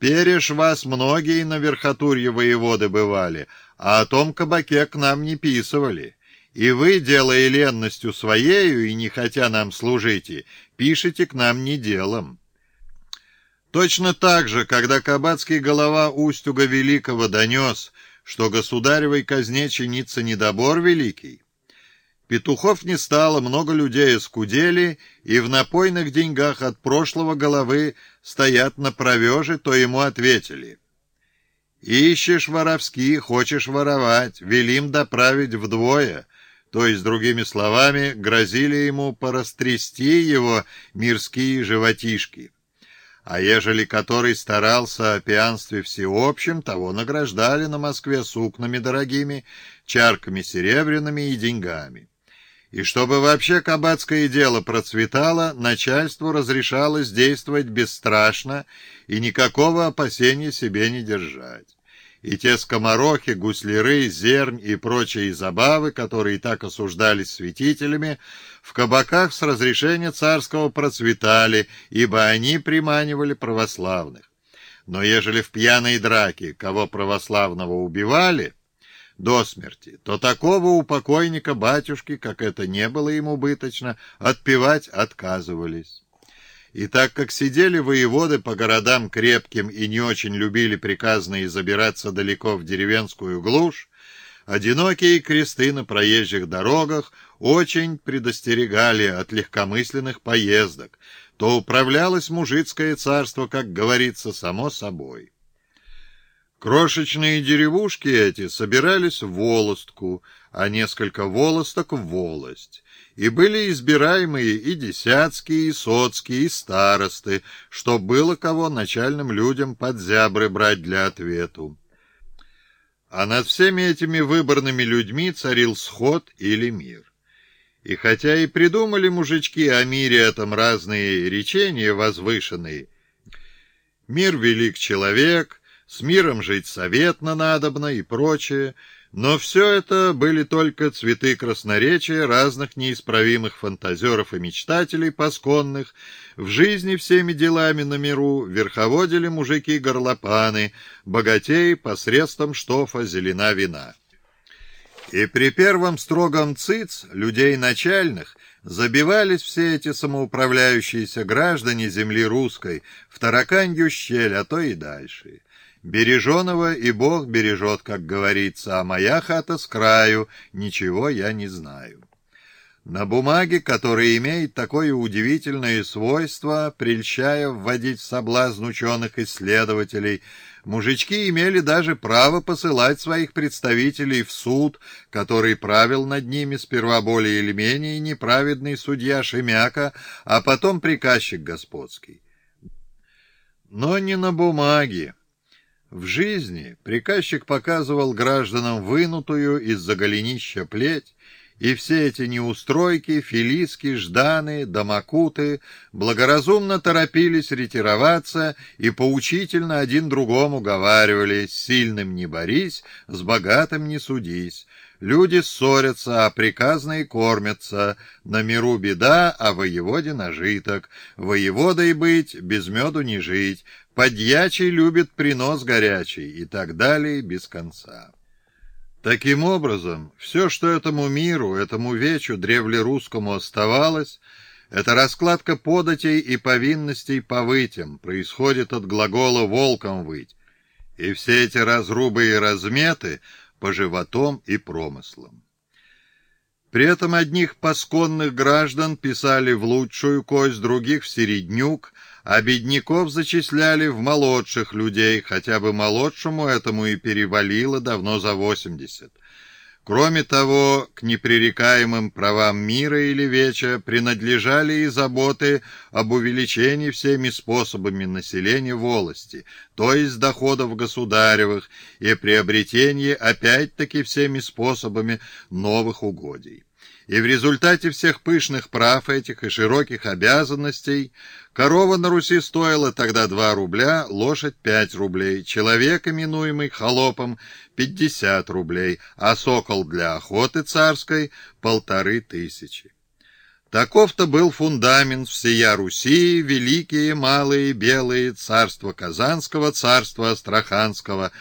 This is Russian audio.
Переш вас многие на верхотурье воеводы бывали, а о том кабаке к нам не писывали. И вы, делая ленностью своею и не хотя нам служите, пишете к нам не делом. Точно так же, когда кабацкий голова Устюга Великого донес, что государевой казне чинится недобор великий, Петухов не стало, много людей оскудели, и в напойных деньгах от прошлого головы стоят на провеже, то ему ответили. «Ищешь воровски, хочешь воровать, велим доправить вдвое» то есть, другими словами, грозили ему порастрясти его мирские животишки. А ежели который старался о пьянстве всеобщем, того награждали на Москве сукнами дорогими, чарками серебряными и деньгами. И чтобы вообще кабацкое дело процветало, начальству разрешалось действовать бесстрашно и никакого опасения себе не держать и те скоморохи, гусляры, зернь и прочие забавы, которые так осуждались святителями, в кабаках с разрешения царского процветали, ибо они приманивали православных. Но ежели в пьяной драке кого православного убивали до смерти, то такого у покойника батюшки, как это не было ему быточно, отпевать отказывались. И так как сидели воеводы по городам крепким и не очень любили приказные забираться далеко в деревенскую глушь, одинокие кресты на проезжих дорогах очень предостерегали от легкомысленных поездок, то управлялось мужицкое царство, как говорится, само собой. Крошечные деревушки эти собирались в волостку, а несколько волосток в волость и были избираемые и десятские, и соцкие, и старосты, что было кого начальным людям под зябры брать для ответу. А над всеми этими выборными людьми царил сход или мир. И хотя и придумали мужички о мире этом разные речения возвышенные, мир велик человек, с миром жить советно надобно и прочее, но все это были только цветы красноречия разных неисправимых фантазеров и мечтателей посконных. В жизни всеми делами на миру верховодили мужики-горлопаны, богатеи посредством штофа зелена вина. И при первом строгом циц людей начальных забивались все эти самоуправляющиеся граждане земли русской в тараканью щель, а то и дальше. Береженого и Бог бережет, как говорится, а моя хата с краю, ничего я не знаю. На бумаге, которая имеет такое удивительное свойство, прельщая вводить в соблазн ученых-исследователей, мужички имели даже право посылать своих представителей в суд, который правил над ними сперва более или менее неправедный судья Шемяка, а потом приказчик господский. Но не на бумаге. В жизни приказчик показывал гражданам вынутую из-за голенища плеть, и все эти неустройки, филиски, жданы, домакуты благоразумно торопились ретироваться и поучительно один другому говаривали «с сильным не борись, с богатым не судись». Люди ссорятся, а приказные кормятся. На миру беда, а воеводе нажиток. Воеводой быть, без меду не жить. Подьячий любит принос горячий и так далее без конца. Таким образом, все, что этому миру, этому вечу древлерусскому оставалось, это раскладка податей и повинностей по вытям, происходит от глагола «волком выть». И все эти разрубы и разметы по животом и промыслам. При этом одних пасконных граждан писали в лучшую кость, других в середнюк, а бедняков зачисляли в молодших людей, хотя бы молодшему этому и перевалило давно за восемьдесят. Кроме того, к непререкаемым правам мира или веча принадлежали и заботы об увеличении всеми способами населения волости, то есть доходов государевых, и приобретении опять-таки всеми способами новых угодий. И в результате всех пышных прав этих и широких обязанностей корова на Руси стоила тогда 2 рубля, лошадь 5 рублей, человек, именуемый холопом, 50 рублей, а сокол для охоты царской — полторы тысячи. Таков-то был фундамент всея Руси, великие, малые, белые, царства Казанского, царства Астраханского,